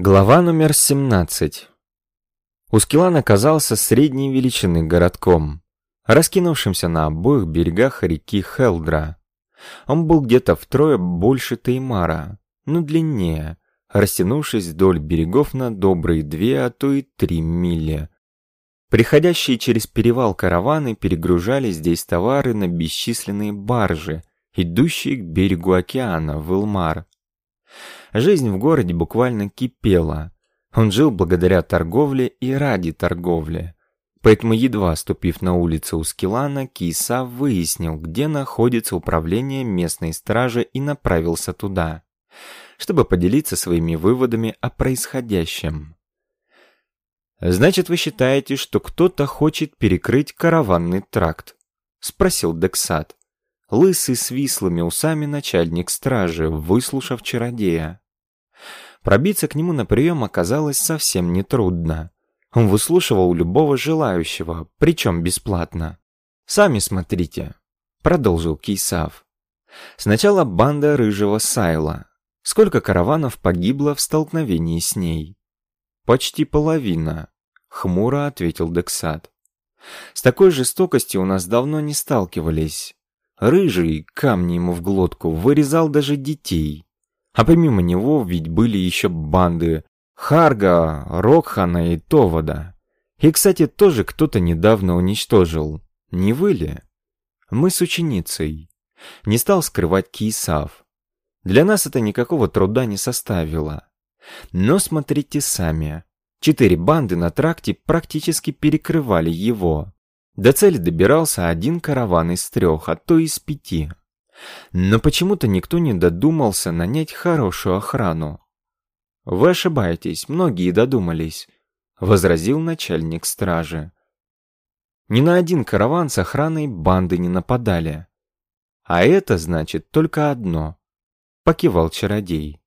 Глава номер 17. Ускилан оказался средней величины городком, раскинувшимся на обоих берегах реки Хелдра. Он был где-то втрое больше Теймара, но длиннее, растянувшись вдоль берегов на добрые две, а то и три мили. Приходящие через перевал караваны перегружали здесь товары на бесчисленные баржи, идущие к берегу океана в Илмар. Жизнь в городе буквально кипела. Он жил благодаря торговле и ради торговли. Поэтому, едва ступив на улицу Ускилана, Киса выяснил, где находится управление местной стражи и направился туда, чтобы поделиться своими выводами о происходящем. «Значит, вы считаете, что кто-то хочет перекрыть караванный тракт?» — спросил Дексат. Лысый с вислыми усами начальник стражи, выслушав чародея. Пробиться к нему на прием оказалось совсем нетрудно. Он выслушивал любого желающего, причем бесплатно. «Сами смотрите», — продолжил Кейсав. «Сначала банда рыжего Сайла. Сколько караванов погибло в столкновении с ней?» «Почти половина», — хмуро ответил Дексат. «С такой жестокостью у нас давно не сталкивались. Рыжий, камни ему в глотку, вырезал даже детей. А помимо него ведь были еще банды Харга, Рокхана и Товода. И, кстати, тоже кто-то недавно уничтожил. Не вы ли? Мы с ученицей. Не стал скрывать Киесав. Для нас это никакого труда не составило. Но смотрите сами. Четыре банды на тракте практически перекрывали его. До цели добирался один караван из трех, а то из пяти. Но почему-то никто не додумался нанять хорошую охрану. «Вы ошибаетесь, многие додумались», — возразил начальник стражи. Ни на один караван с охраной банды не нападали. А это значит только одно. Покивал чародей.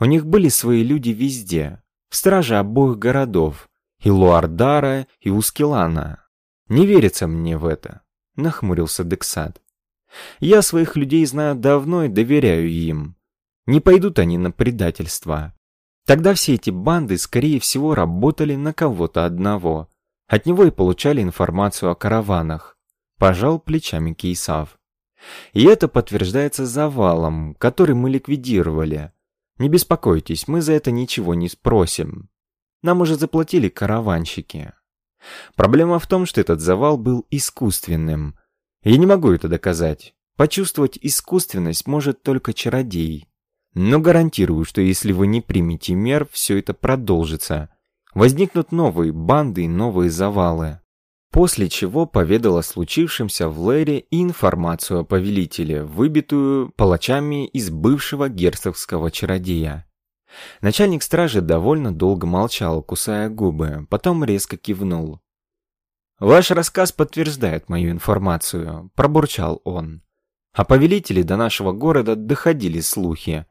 У них были свои люди везде, в страже обоих городов, и Луардара, и Ускилана. «Не верится мне в это», — нахмурился Дексад. «Я своих людей знаю давно и доверяю им. Не пойдут они на предательство. Тогда все эти банды, скорее всего, работали на кого-то одного. От него и получали информацию о караванах. Пожал плечами Кейсав. И это подтверждается завалом, который мы ликвидировали. Не беспокойтесь, мы за это ничего не спросим. Нам уже заплатили караванщики. Проблема в том, что этот завал был искусственным. Я не могу это доказать. Почувствовать искусственность может только чародей. Но гарантирую, что если вы не примете мер, все это продолжится. Возникнут новые банды и новые завалы. После чего поведал о случившемся в Лэре и информацию о повелителе, выбитую палачами из бывшего герцогского чародея. Начальник стражи довольно долго молчал, кусая губы, потом резко кивнул. «Ваш рассказ подтверждает мою информацию», — пробурчал он. «О повелителе до нашего города доходили слухи.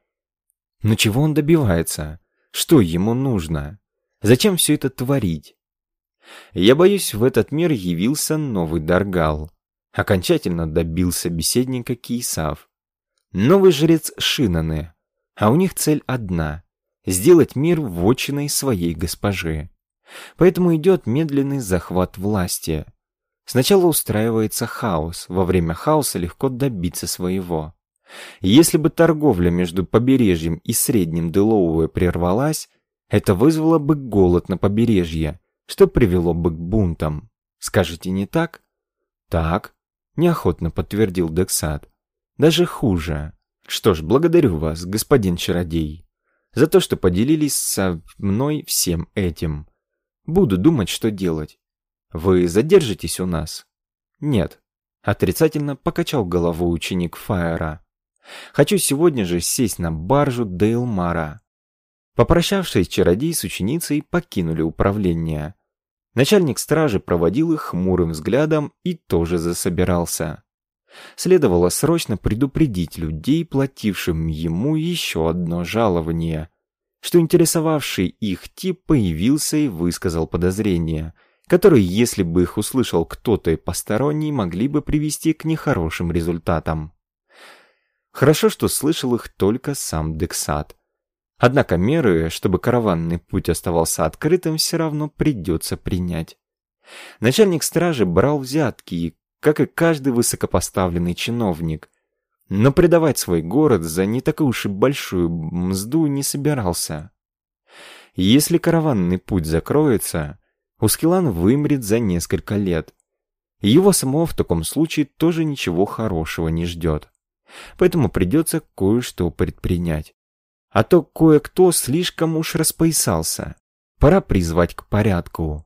Но чего он добивается? Что ему нужно? Зачем все это творить?» Я боюсь, в этот мир явился новый Даргал. Окончательно добился беседника Кейсав. Новый жрец Шинаны, а у них цель одна сделать мир вотчиной своей госпожи. Поэтому идет медленный захват власти. Сначала устраивается хаос, во время хаоса легко добиться своего. Если бы торговля между побережьем и средним Делоуэ прервалась, это вызвало бы голод на побережье, что привело бы к бунтам. Скажете, не так? Так, неохотно подтвердил Дексат. Даже хуже. Что ж, благодарю вас, господин чародей за то, что поделились со мной всем этим. Буду думать, что делать. Вы задержитесь у нас? Нет. Отрицательно покачал головой ученик Фаера. Хочу сегодня же сесть на баржу Дейлмара. Попрощавшись, чародей с ученицей покинули управление. Начальник стражи проводил их хмурым взглядом и тоже засобирался. Следовало срочно предупредить людей, платившим ему еще одно жалование, что интересовавший их тип появился и высказал подозрения, которые, если бы их услышал кто-то посторонний, могли бы привести к нехорошим результатам. Хорошо, что слышал их только сам Дексат. Однако меры, чтобы караванный путь оставался открытым, все равно придется принять. Начальник стражи брал взятки, как и каждый высокопоставленный чиновник, но предавать свой город за не такую уж и большую мзду не собирался. Если караванный путь закроется, Ускилан вымрет за несколько лет. Его самого в таком случае тоже ничего хорошего не ждет. Поэтому придется кое-что предпринять. А то кое-кто слишком уж распоясался. Пора призвать к порядку.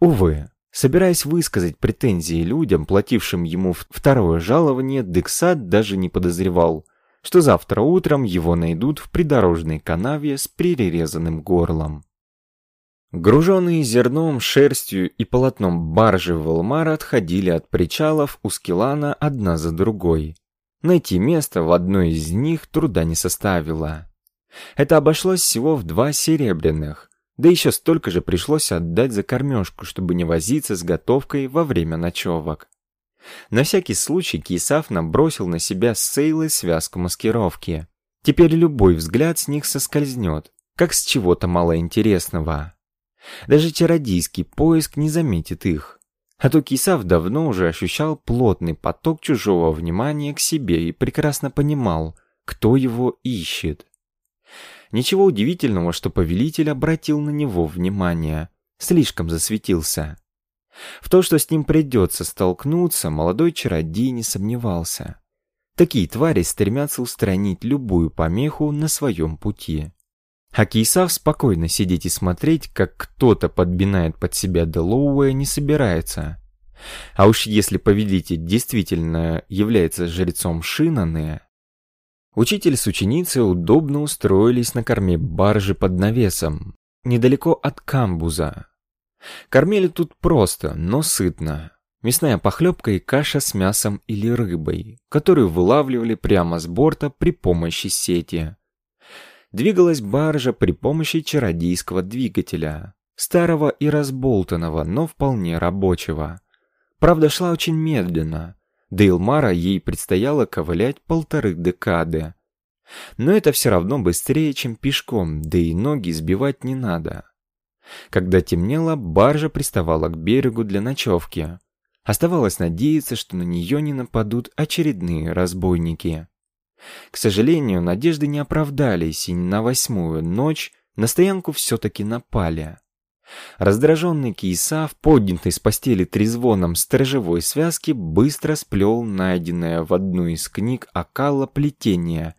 Увы, собираясь высказать претензии людям, платившим ему второе жалование, Дексат даже не подозревал, что завтра утром его найдут в придорожной канаве с перерезанным горлом. Груженные зерном, шерстью и полотном баржи Волмара отходили от причалов у Скилана одна за другой. Найти место в одной из них труда не составило. Это обошлось всего в два серебряных, да еще столько же пришлось отдать за кормежку, чтобы не возиться с готовкой во время ночевок. На всякий случай Кисав набросил на себя с Сейлой связку маскировки. Теперь любой взгляд с них соскользнет, как с чего-то малоинтересного. Даже чародийский поиск не заметит их. А то Кисав давно уже ощущал плотный поток чужого внимания к себе и прекрасно понимал, кто его ищет. Ничего удивительного, что повелитель обратил на него внимание, слишком засветился. В то, что с ним придется столкнуться, молодой чародей не сомневался. Такие твари стремятся устранить любую помеху на своем пути. А Кейсав спокойно сидеть и смотреть, как кто-то подбинает под себя Делоуэя, не собирается. А уж если повелитель действительно является жрецом Шинаны, Учитель с ученицей удобно устроились на корме баржи под навесом, недалеко от камбуза. Кормили тут просто, но сытно. Мясная похлебка и каша с мясом или рыбой, которую вылавливали прямо с борта при помощи сети. Двигалась баржа при помощи чародейского двигателя, старого и разболтанного, но вполне рабочего. Правда, шла очень медленно, до Илмара ей предстояло ковылять полторы декады. Но это все равно быстрее, чем пешком, да и ноги сбивать не надо. Когда темнело, баржа приставала к берегу для ночевки. Оставалось надеяться, что на нее не нападут очередные разбойники. К сожалению, надежды не оправдались, и на восьмую ночь на стоянку все-таки напали. Раздраженный Киесав, поднятый с постели трезвоном сторожевой связки, быстро сплел найденное в одну из книг Акала плетение,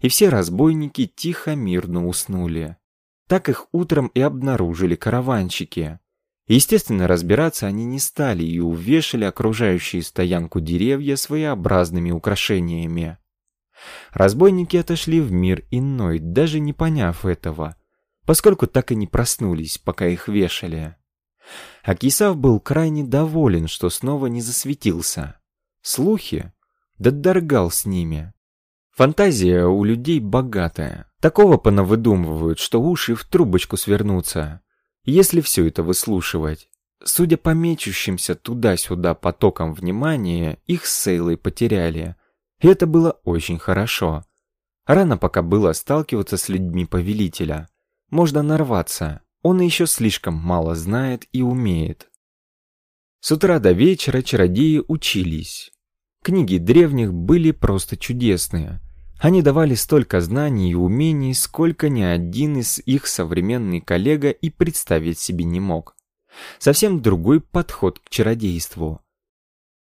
и все разбойники тихо мирно уснули. Так их утром и обнаружили караванщики. Естественно, разбираться они не стали и увешали окружающие стоянку деревья своеобразными украшениями. Разбойники отошли в мир иной, даже не поняв этого – поскольку так и не проснулись, пока их вешали. Акисав был крайне доволен, что снова не засветился. Слухи? Да доргал с ними. Фантазия у людей богатая. Такого понавыдумывают, что уши в трубочку свернутся, если все это выслушивать. Судя по мечущимся туда-сюда потокам внимания, их с Сейлой потеряли. И это было очень хорошо. Рано пока было сталкиваться с людьми повелителя можно нарваться. Он еще слишком мало знает и умеет. С утра до вечера чародеи учились. Книги древних были просто чудесные. Они давали столько знаний и умений, сколько ни один из их современный коллега и представить себе не мог. Совсем другой подход к чародейству.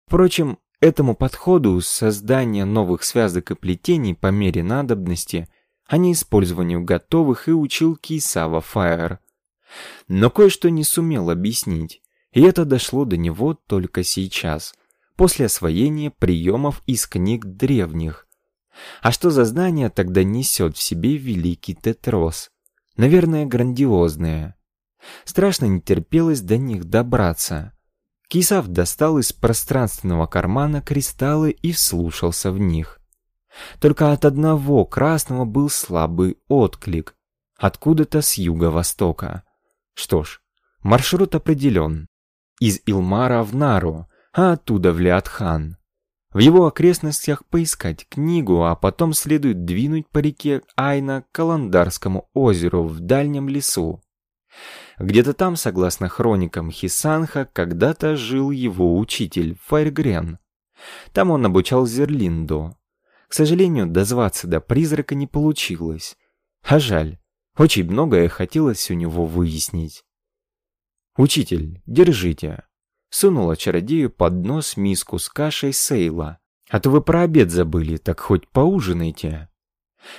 Впрочем, этому подходу создания новых связок и плетений по мере надобности а не использованию готовых и учил Кейсава Фаер. Но кое-что не сумел объяснить, и это дошло до него только сейчас, после освоения приемов из книг древних. А что за знание тогда несет в себе великий Тетрос? Наверное, грандиозное. Страшно не терпелось до них добраться. Кисав достал из пространственного кармана кристаллы и вслушался в них. Только от одного красного был слабый отклик. Откуда-то с юго-востока. Что ж, маршрут определен. Из Илмара в Нару, а оттуда в Лиатхан. В его окрестностях поискать книгу, а потом следует двинуть по реке Айна к Каландарскому озеру в дальнем лесу. Где-то там, согласно хроникам Хисанха, когда-то жил его учитель Файргрен. Там он обучал Зерлинду. К сожалению, дозваться до призрака не получилось. А жаль, очень многое хотелось у него выяснить. «Учитель, держите!» Сунула чародею под нос миску с кашей Сейла. «А то вы про обед забыли, так хоть поужинайте!»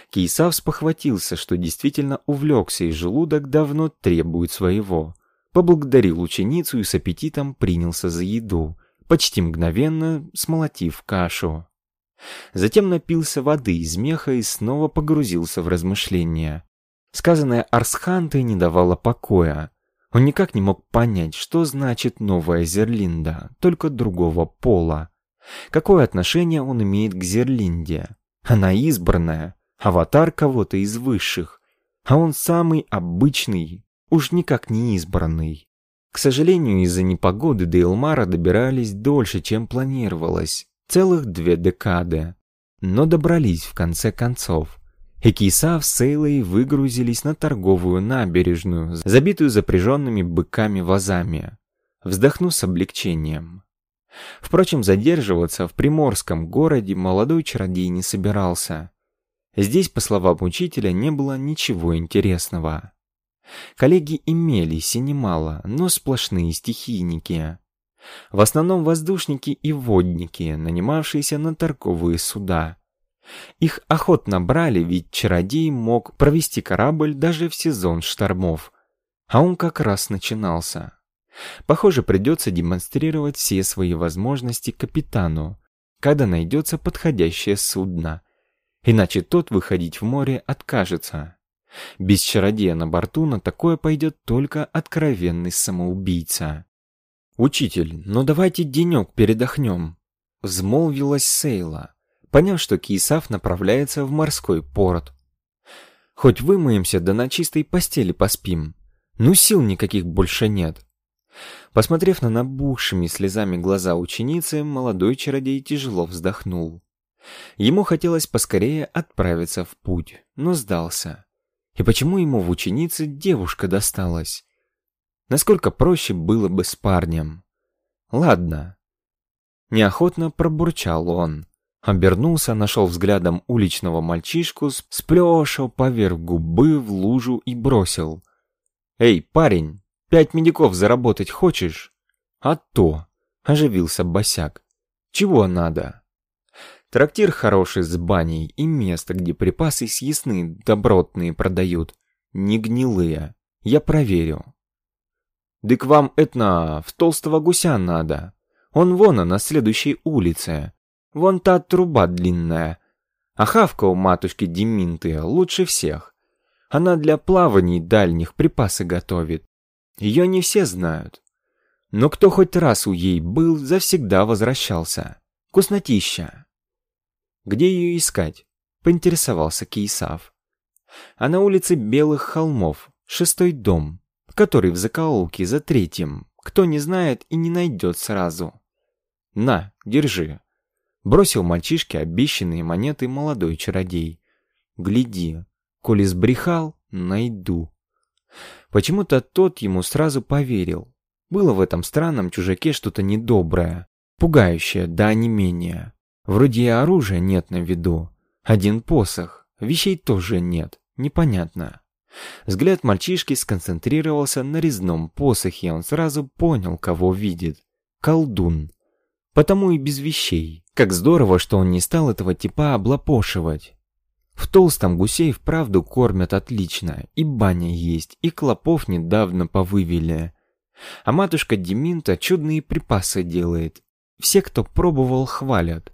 Кейсав спохватился, что действительно увлекся, и желудок давно требует своего. Поблагодарил ученицу и с аппетитом принялся за еду, почти мгновенно смолотив кашу. Затем напился воды из меха и снова погрузился в размышления. Сказанное Арсхантой не давало покоя. Он никак не мог понять, что значит новая Зерлинда, только другого пола. Какое отношение он имеет к Зерлинде? Она избранная, аватар кого-то из высших, а он самый обычный, уж никак не избранный. К сожалению, из-за непогоды до Илмара добирались дольше, чем планировалось, целых две декады. Но добрались в конце концов. Экисав с Сейлой выгрузились на торговую набережную, забитую запряженными быками вазами. Вздохну с облегчением. Впрочем, задерживаться в приморском городе молодой чародей не собирался. Здесь, по словам учителя, не было ничего интересного. Коллеги имелись и немало, но сплошные стихийники. В основном воздушники и водники, нанимавшиеся на торговые суда. Их охотно брали, ведь чародей мог провести корабль даже в сезон штормов. А он как раз начинался. Похоже, придется демонстрировать все свои возможности капитану, когда найдется подходящее судно. Иначе тот выходить в море откажется. Без чародея на борту на такое пойдет только откровенный самоубийца. «Учитель, ну давайте денек передохнем», — взмолвилась Сейла поняв, что Киесав направляется в морской порт. «Хоть вымоемся, да на чистой постели поспим. Ну сил никаких больше нет». Посмотрев на набухшими слезами глаза ученицы, молодой чародей тяжело вздохнул. Ему хотелось поскорее отправиться в путь, но сдался. И почему ему в ученице девушка досталась? Насколько проще было бы с парнем? Ладно. Неохотно пробурчал он. Обернулся, нашел взглядом уличного мальчишку, сплешил поверх губы в лужу и бросил. «Эй, парень, пять медиков заработать хочешь?» «А то!» — оживился босяк. «Чего надо?» «Трактир хороший с баней и место, где припасы съестные добротные продают. Не гнилые. Я проверю». «Дык вам, этна, в толстого гуся надо. Он вон, на следующей улице. Вон та труба длинная. А хавка у матушки Деминты лучше всех. Она для плаваний дальних припасы готовит. Ее не все знают. Но кто хоть раз у ей был, завсегда возвращался. Вкуснотища. Где ее искать? Поинтересовался Кейсав. А на улице Белых холмов, шестой дом, который в закоулке за третьим. Кто не знает и не найдет сразу. На, держи. Бросил мальчишке обещанные монеты молодой чародей. Гляди, коли сбрехал, найду. Почему-то тот ему сразу поверил. Было в этом странном чужаке что-то недоброе, пугающее да не менее. Вроде и оружия нет на виду. Один посох, вещей тоже нет, непонятно. Взгляд мальчишки сконцентрировался на резном посохе, он сразу понял, кого видит. Колдун. Потому и без вещей. Как здорово, что он не стал этого типа облапошивать. В толстом гусей вправду кормят отлично, и баня есть, и клопов недавно повывели. А матушка Деминта чудные припасы делает. Все, кто пробовал, хвалят.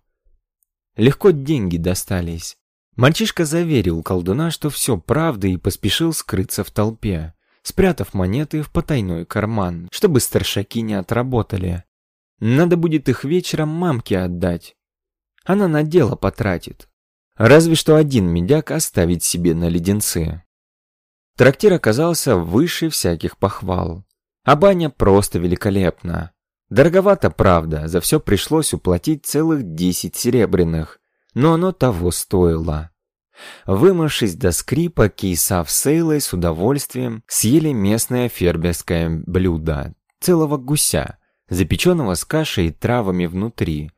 Легко деньги достались. Мальчишка заверил колдуна, что все правда и поспешил скрыться в толпе, спрятав монеты в потайной карман, чтобы старшаки не отработали. Надо будет их вечером мамке отдать. Она на дело потратит. Разве что один медяк оставить себе на леденцы. Трактир оказался выше всяких похвал. А баня просто великолепна. Дороговато, правда, за все пришлось уплатить целых десять серебряных, но оно того стоило. Вымывшись до скрипа, Кейсав с Сейлой с удовольствием съели местное ферберское блюдо, целого гуся, запеченного с кашей и травами внутри,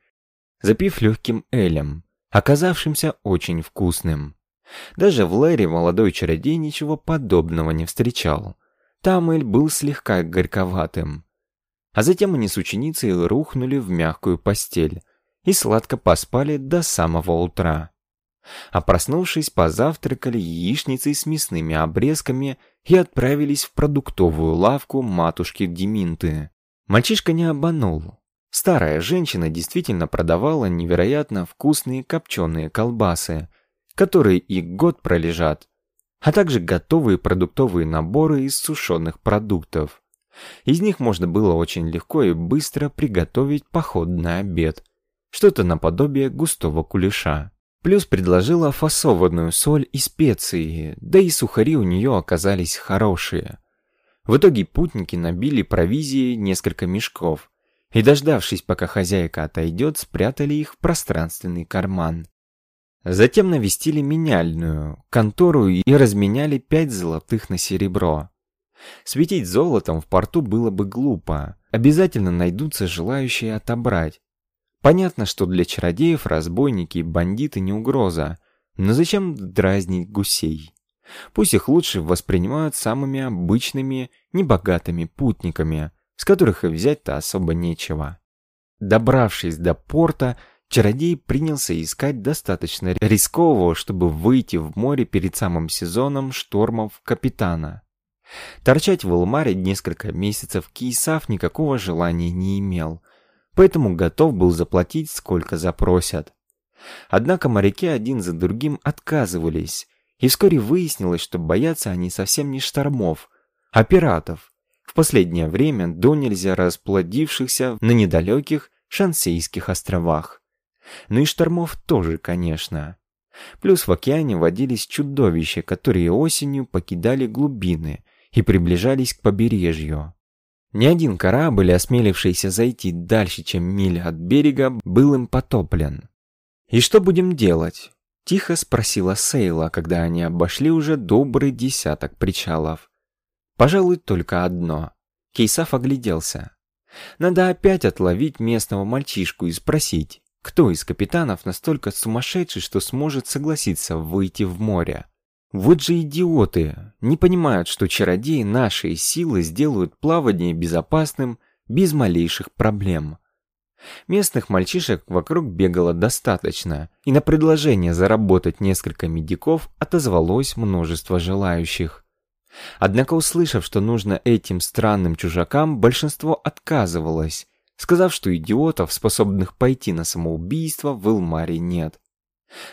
запив легким элем, оказавшимся очень вкусным. Даже в Лэре молодой чародей ничего подобного не встречал. Там эль был слегка горьковатым. А затем они с ученицей рухнули в мягкую постель и сладко поспали до самого утра. А проснувшись, позавтракали яичницей с мясными обрезками и отправились в продуктовую лавку матушки Деминты. Мальчишка не обманул. Старая женщина действительно продавала невероятно вкусные копченые колбасы, которые и год пролежат, а также готовые продуктовые наборы из сушеных продуктов. Из них можно было очень легко и быстро приготовить походный обед, что-то наподобие густого кулеша. Плюс предложила фасованную соль и специи, да и сухари у нее оказались хорошие. В итоге путники набили провизией несколько мешков и, дождавшись, пока хозяйка отойдет, спрятали их в пространственный карман. Затем навестили меняльную, контору и разменяли пять золотых на серебро. Светить золотом в порту было бы глупо. Обязательно найдутся желающие отобрать. Понятно, что для чародеев разбойники и бандиты не угроза, но зачем дразнить гусей? Пусть их лучше воспринимают самыми обычными, небогатыми путниками, с которых и взять-то особо нечего. Добравшись до порта, чародей принялся искать достаточно рискового, чтобы выйти в море перед самым сезоном штормов капитана. Торчать в Элмаре несколько месяцев Киесав никакого желания не имел, поэтому готов был заплатить, сколько запросят. Однако моряки один за другим отказывались, и вскоре выяснилось, что боятся они совсем не штормов, а пиратов, в последнее время до нельзя расплодившихся на недалеких Шансейских островах. Ну и штормов тоже, конечно. Плюс в океане водились чудовища, которые осенью покидали глубины и приближались к побережью. Ни один корабль, осмелившийся зайти дальше, чем миля от берега, был им потоплен. «И что будем делать?» — тихо спросила Сейла, когда они обошли уже добрый десяток причалов. «Пожалуй, только одно». Кейсаф огляделся. «Надо опять отловить местного мальчишку и спросить, кто из капитанов настолько сумасшедший, что сможет согласиться выйти в море? Вот же идиоты, не понимают, что чародеи нашей силы сделают плавание безопасным без малейших проблем. Местных мальчишек вокруг бегало достаточно, и на предложение заработать несколько медиков отозвалось множество желающих. Однако, услышав, что нужно этим странным чужакам, большинство отказывалось, сказав, что идиотов, способных пойти на самоубийство, в Илмаре нет.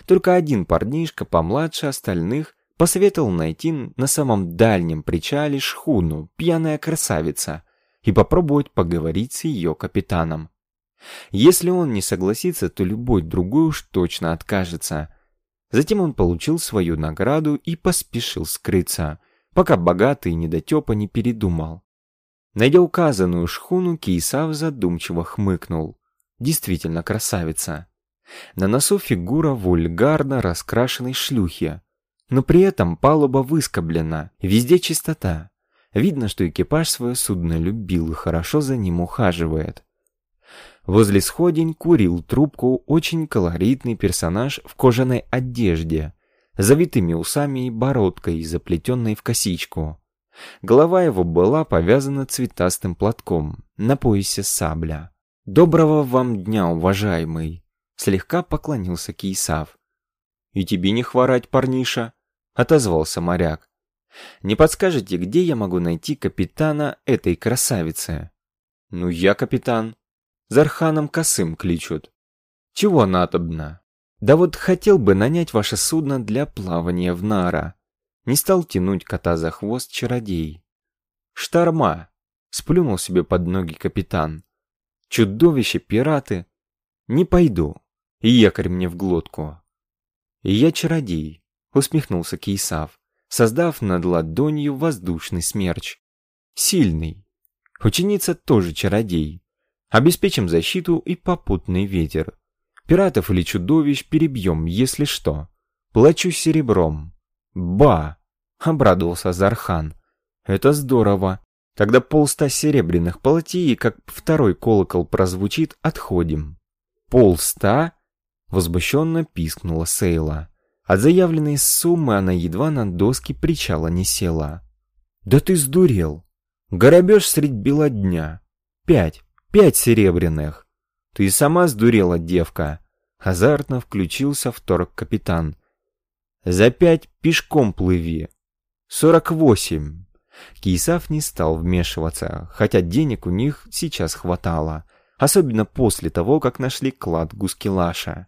Только один парнишка, помладше остальных, посоветовал найти на самом дальнем причале шхуну «Пьяная красавица» и попробовать поговорить с ее капитаном. Если он не согласится, то любой другой уж точно откажется. Затем он получил свою награду и поспешил скрыться, пока богатый недотепа не передумал. Найдя указанную шхуну, Кейсав задумчиво хмыкнул. Действительно красавица. На носу фигура вульгарно раскрашенной шлюхи, но при этом палуба выскоблена, везде чистота. Видно, что экипаж свое судно любил и хорошо за ним ухаживает. Возле сходень курил трубку очень колоритный персонаж в кожаной одежде, завитыми усами и бородкой, заплетенной в косичку. Голова его была повязана цветастым платком, на поясе сабля. «Доброго вам дня, уважаемый!» Слегка поклонился Кейсав. «И тебе не хворать, парниша!» Отозвался моряк. «Не подскажете, где я могу найти капитана этой красавицы?» «Ну, я капитан. Зарханом Косым кличут. Чего надобно?» «Да вот хотел бы нанять ваше судно для плавания в Нара. Не стал тянуть кота за хвост чародей. «Шторма!» — сплюнул себе под ноги капитан. «Чудовище, пираты! Не пойду, якорь мне в глотку!» «И я чародей», — усмехнулся Кейсав, создав над ладонью воздушный смерч. «Сильный. Ученица тоже чародей. Обеспечим защиту и попутный ветер. Пиратов или чудовищ перебьем, если что. Плачу серебром. Ба! Обрадовался Зархан. Это здорово. Тогда полста серебряных полотей, как второй колокол прозвучит, отходим. Полста? Возмущенно пискнула Сейла. От заявленной суммы она едва на доски причала не села. «Да ты сдурел! Горобеж средь бела дня! Пять! Пять серебряных! Ты сама сдурела, девка!» Азартно включился в торг капитан. «За пять пешком плыви!» «Сорок восемь!» Кисав не стал вмешиваться, хотя денег у них сейчас хватало, особенно после того, как нашли клад Гускилаша.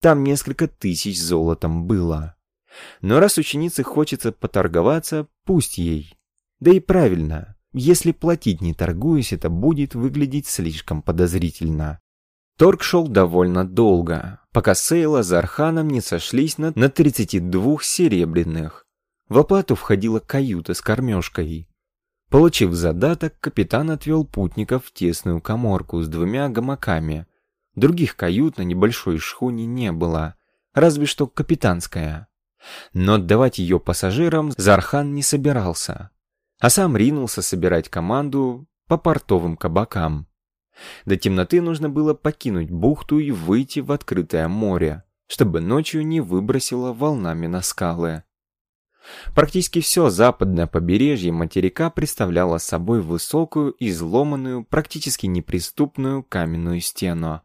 Там несколько тысяч золотом было. Но раз ученице хочется поторговаться, пусть ей. Да и правильно, если платить не торгуясь, это будет выглядеть слишком подозрительно. Торг шел довольно долго, пока Сейла с Арханом не сошлись на, на 32 серебряных. В оплату входила каюта с кормежкой. Получив задаток, капитан отвел путников в тесную коморку с двумя гамаками. Других кают на небольшой шхуне не было, разве что капитанская. Но отдавать ее пассажирам Зархан не собирался а сам ринулся собирать команду по портовым кабакам. До темноты нужно было покинуть бухту и выйти в открытое море, чтобы ночью не выбросило волнами на скалы. Практически все западное побережье материка представляло собой высокую, изломанную, практически неприступную каменную стену.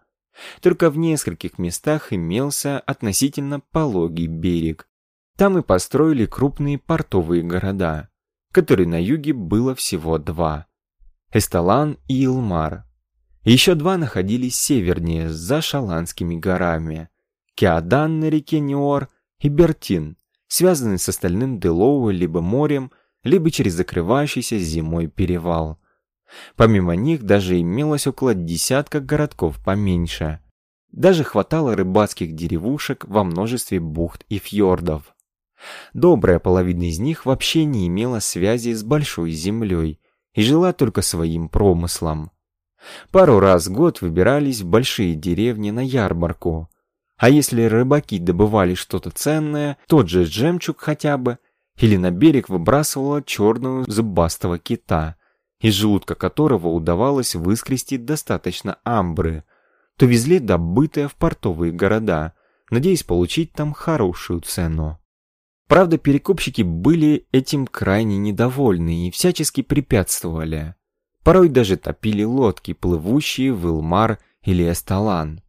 Только в нескольких местах имелся относительно пологий берег. Там и построили крупные портовые города которой на юге было всего два – Эсталан и Илмар. Еще два находились севернее, за Шаланскими горами – Кеадан на реке Неор и Бертин, связанные с остальным Делоу либо морем, либо через закрывающийся зимой перевал. Помимо них даже имелось около десятка городков поменьше. Даже хватало рыбацких деревушек во множестве бухт и фьордов. Добрая половина из них вообще не имела связи с большой землей и жила только своим промыслом. Пару раз в год выбирались в большие деревни на ярмарку. А если рыбаки добывали что-то ценное, тот же жемчуг хотя бы, или на берег выбрасывала черную зубастого кита, из желудка которого удавалось выскрести достаточно амбры, то везли добытое в портовые города, надеясь получить там хорошую цену. Правда, перекупщики были этим крайне недовольны и всячески препятствовали. Порой даже топили лодки, плывущие в Илмар или Эсталан.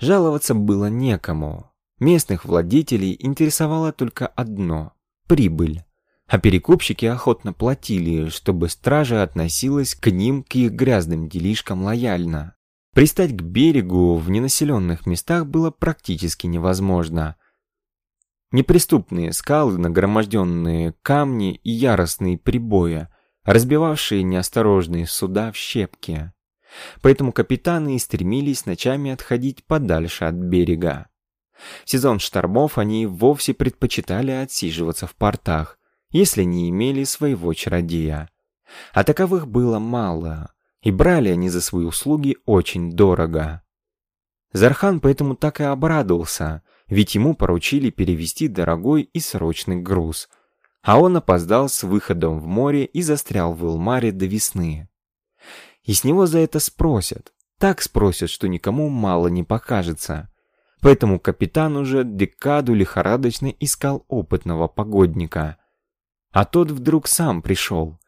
Жаловаться было некому. Местных владетелей интересовало только одно – прибыль. А перекупщики охотно платили, чтобы стража относилась к ним, к их грязным делишкам лояльно. Пристать к берегу в ненаселенных местах было практически невозможно – Неприступные скалы, нагроможденные камни и яростные прибои, разбивавшие неосторожные суда в щепки. Поэтому капитаны и стремились ночами отходить подальше от берега. В сезон штормов они вовсе предпочитали отсиживаться в портах, если не имели своего чародея. А таковых было мало, и брали они за свои услуги очень дорого. Зархан поэтому так и обрадовался, ведь ему поручили перевести дорогой и срочный груз, а он опоздал с выходом в море и застрял в Илмаре до весны. И с него за это спросят, так спросят, что никому мало не покажется. Поэтому капитан уже декаду лихорадочно искал опытного погодника. А тот вдруг сам пришел.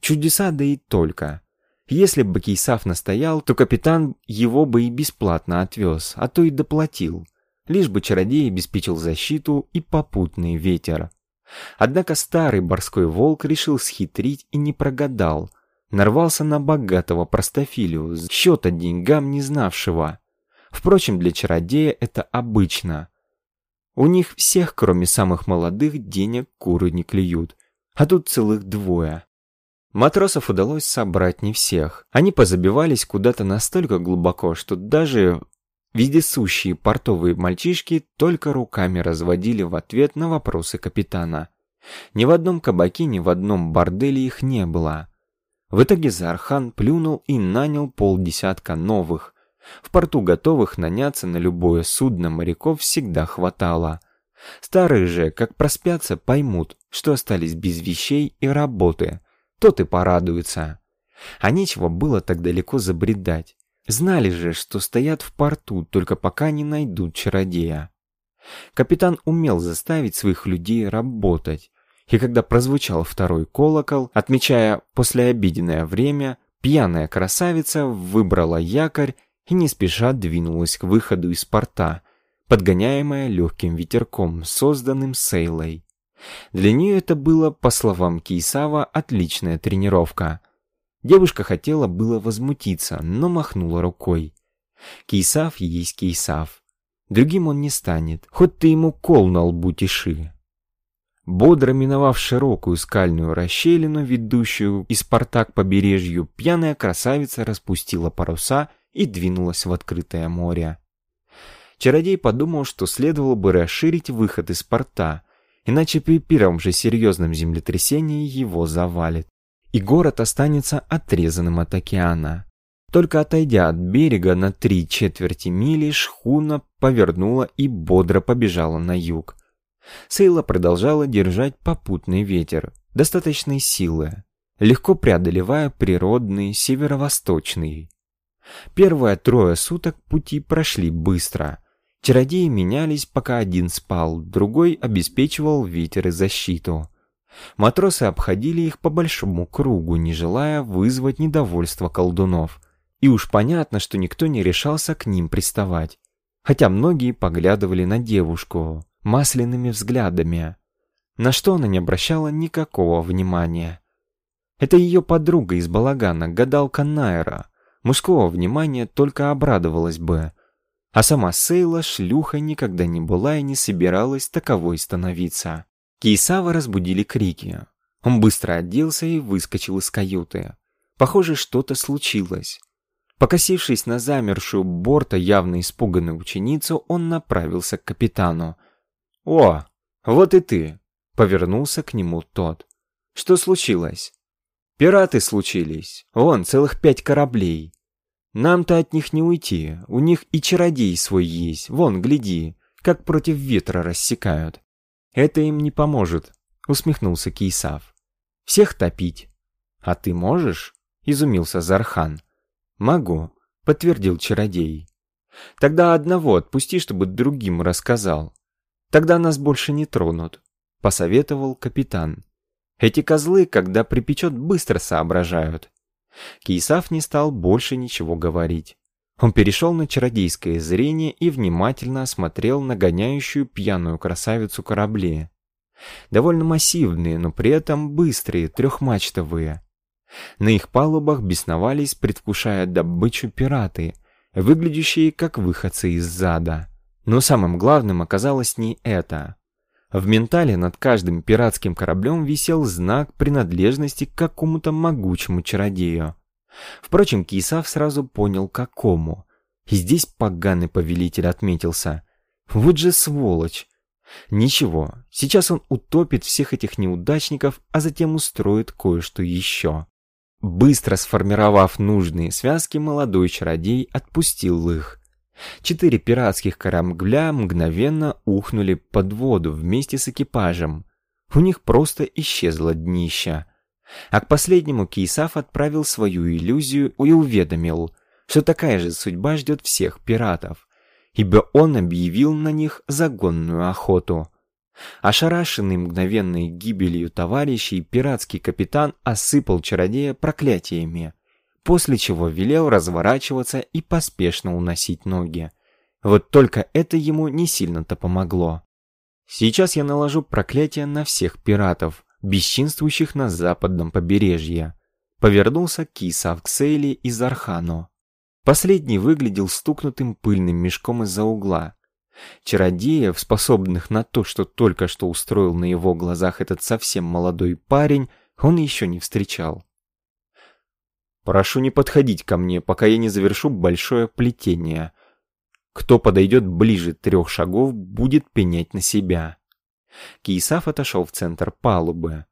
Чудеса да и только. Если бы Кейсав настоял, то капитан его бы и бесплатно отвез, а то и доплатил лишь бы чародей обеспечил защиту и попутный ветер. Однако старый борской волк решил схитрить и не прогадал. Нарвался на богатого простофилю, счета деньгам не знавшего. Впрочем, для чародея это обычно. У них всех, кроме самых молодых, денег куры не клюют. А тут целых двое. Матросов удалось собрать не всех. Они позабивались куда-то настолько глубоко, что даже Вездесущие портовые мальчишки только руками разводили в ответ на вопросы капитана. Ни в одном кабаке, ни в одном борделе их не было. В итоге Зархан плюнул и нанял полдесятка новых. В порту готовых наняться на любое судно моряков всегда хватало. Старые же, как проспятся, поймут, что остались без вещей и работы. Тот и порадуется. А нечего было так далеко забредать. Знали же, что стоят в порту, только пока не найдут чародея. Капитан умел заставить своих людей работать, и когда прозвучал второй колокол, отмечая послеобеденное время, пьяная красавица выбрала якорь и не спеша двинулась к выходу из порта, подгоняемая легким ветерком, созданным Сейлой. Для нее это было, по словам Кейсава, отличная тренировка. Девушка хотела было возмутиться, но махнула рукой. Кейсав есть Кейсав. Другим он не станет, хоть ты ему кол на лбу тиши. Бодро миновав широкую скальную расщелину, ведущую из порта к побережью, пьяная красавица распустила паруса и двинулась в открытое море. Чародей подумал, что следовало бы расширить выход из порта, иначе при первом же серьезном землетрясении его завалит, и город останется отрезанным от океана. Только отойдя от берега на три четверти мили, шхуна повернула и бодро побежала на юг. Сейла продолжала держать попутный ветер, достаточной силы, легко преодолевая природный северо-восточный. Первые трое суток пути прошли быстро. Чародеи менялись, пока один спал, другой обеспечивал ветер и защиту. Матросы обходили их по большому кругу, не желая вызвать недовольство колдунов. И уж понятно, что никто не решался к ним приставать. Хотя многие поглядывали на девушку масляными взглядами, на что она не обращала никакого внимания. Это ее подруга из балагана, гадалка Найра. Мужского внимания только обрадовалась бы. А сама Сейла шлюхой никогда не была и не собиралась таковой становиться. Кейсава разбудили крики. Он быстро оделся и выскочил из каюты. Похоже, что-то случилось. Покосившись на замершую борта явно испуганную ученицу, он направился к капитану. «О, вот и ты!» — повернулся к нему тот. «Что случилось?» «Пираты случились. Вон, целых пять кораблей. Нам-то от них не уйти. У них и чародей свой есть. Вон, гляди, как против ветра рассекают. Это им не поможет», — усмехнулся Кейсав. «Всех топить». «А ты можешь?» — изумился Зархан. «Могу», — подтвердил чародей. «Тогда одного отпусти, чтобы другим рассказал. Тогда нас больше не тронут», — посоветовал капитан. «Эти козлы, когда припечет, быстро соображают». Кейсав не стал больше ничего говорить. Он перешел на чародейское зрение и внимательно осмотрел нагоняющую пьяную красавицу корабли. Довольно массивные, но при этом быстрые, трехмачтовые. На их палубах бесновались, предвкушая добычу пираты, выглядящие как выходцы из зада. Но самым главным оказалось не это. В ментале над каждым пиратским кораблем висел знак принадлежности к какому-то могучему чародею. Впрочем, Кисав сразу понял, какому. И здесь поганый повелитель отметился. Вот же сволочь. Ничего, сейчас он утопит всех этих неудачников, а затем устроит кое-что еще. Быстро сформировав нужные связки, молодой чародей отпустил их. Четыре пиратских корабля мгновенно ухнули под воду вместе с экипажем. У них просто исчезло днище. А к последнему Кейсаф отправил свою иллюзию и уведомил, что такая же судьба ждет всех пиратов, ибо он объявил на них загонную охоту. Ошарашенный мгновенной гибелью товарищей, пиратский капитан осыпал чародея проклятиями после чего велел разворачиваться и поспешно уносить ноги. Вот только это ему не сильно-то помогло. Сейчас я наложу проклятие на всех пиратов, бесчинствующих на западном побережье. Повернулся Кисав к Сейли и Зархану. Последний выглядел стукнутым пыльным мешком из-за угла. Чародеев, способных на то, что только что устроил на его глазах этот совсем молодой парень, он еще не встречал. Прошу не подходить ко мне, пока я не завершу большое плетение. Кто подойдет ближе трех шагов, будет пенять на себя. Киесав отошел в центр палубы.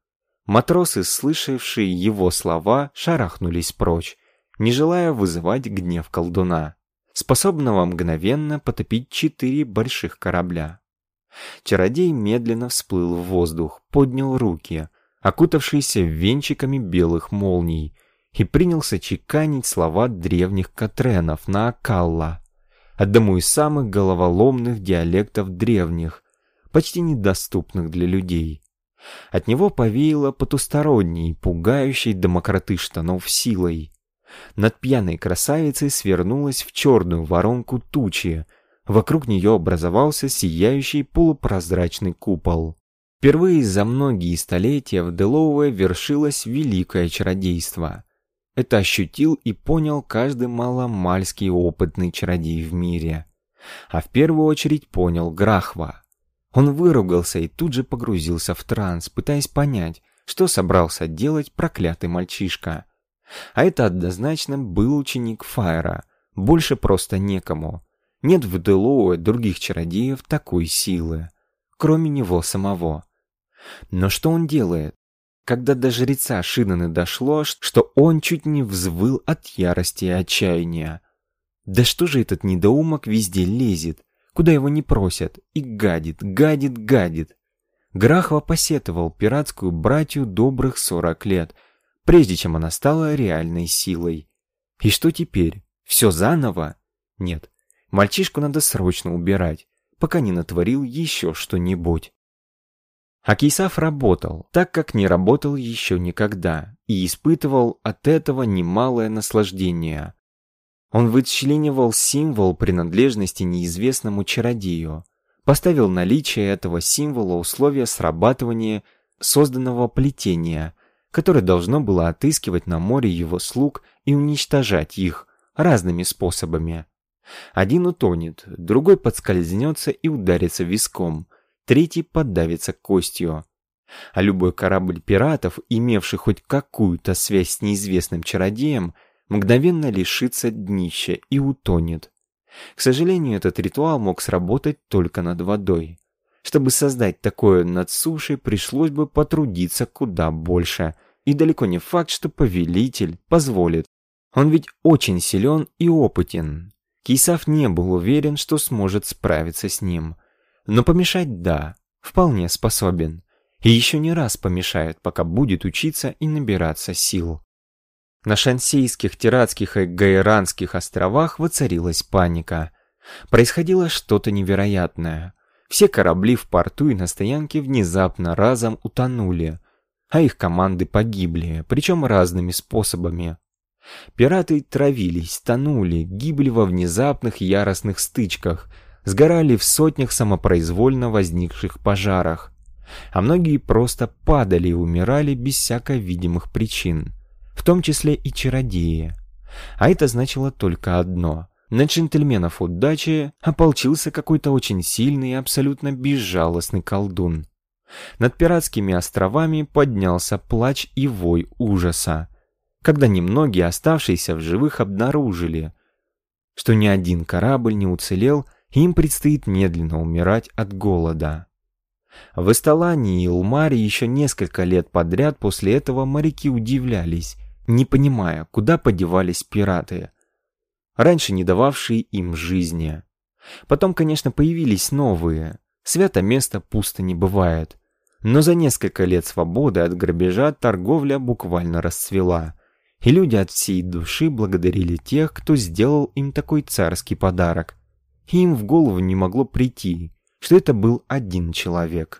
Матросы, слышавшие его слова, шарахнулись прочь, не желая вызывать гнев колдуна, способного мгновенно потопить четыре больших корабля. Чародей медленно всплыл в воздух, поднял руки, окутавшиеся венчиками белых молний, и принялся чеканить слова древних Катренов на Акалла, одному из самых головоломных диалектов древних, почти недоступных для людей. От него повеяло потусторонней, пугающей демократы штанов силой. Над пьяной красавицей свернулась в черную воронку тучи, вокруг нее образовался сияющий полупрозрачный купол. Впервые за многие столетия в Делоуэ вершилось великое чародейство. Это ощутил и понял каждый маломальский опытный чародей в мире. А в первую очередь понял Грахва. Он выругался и тут же погрузился в транс, пытаясь понять, что собрался делать проклятый мальчишка. А это однозначно был ученик Фаера, больше просто некому. Нет в Делоуэ других чародеев такой силы, кроме него самого. Но что он делает? Когда до жреца Шинаны дошло, что он чуть не взвыл от ярости и отчаяния. Да что же этот недоумок везде лезет, куда его не просят, и гадит, гадит, гадит. Грахва посетовал пиратскую братью добрых сорок лет, прежде чем она стала реальной силой. И что теперь? Все заново? Нет, мальчишку надо срочно убирать, пока не натворил еще что-нибудь. А Кейсаф работал, так как не работал еще никогда, и испытывал от этого немалое наслаждение. Он вычленивал символ принадлежности неизвестному чародею, поставил наличие этого символа условия срабатывания созданного плетения, которое должно было отыскивать на море его слуг и уничтожать их разными способами. Один утонет, другой подскользнется и ударится виском, третий поддавится костью. А любой корабль пиратов, имевший хоть какую-то связь с неизвестным чародеем, мгновенно лишится днища и утонет. К сожалению, этот ритуал мог сработать только над водой. Чтобы создать такое над сушей, пришлось бы потрудиться куда больше. И далеко не факт, что повелитель позволит. Он ведь очень силен и опытен. Кисав не был уверен, что сможет справиться с ним. Но помешать – да, вполне способен. И еще не раз помешает, пока будет учиться и набираться сил. На Шансейских, Тиратских и Гайранских островах воцарилась паника. Происходило что-то невероятное. Все корабли в порту и на стоянке внезапно разом утонули, а их команды погибли, причем разными способами. Пираты травились, тонули, гибли во внезапных яростных стычках – сгорали в сотнях самопроизвольно возникших пожарах, а многие просто падали и умирали без всяко видимых причин, в том числе и чародеи. А это значило только одно. На джентльменов удачи ополчился какой-то очень сильный и абсолютно безжалостный колдун. Над пиратскими островами поднялся плач и вой ужаса, когда немногие оставшиеся в живых обнаружили, что ни один корабль не уцелел им предстоит медленно умирать от голода. В Эсталане и Илмаре еще несколько лет подряд после этого моряки удивлялись, не понимая, куда подевались пираты, раньше не дававшие им жизни. Потом, конечно, появились новые. Свято место пусто не бывает. Но за несколько лет свободы от грабежа торговля буквально расцвела, и люди от всей души благодарили тех, кто сделал им такой царский подарок, им в голову не могло прийти, что это был один человек.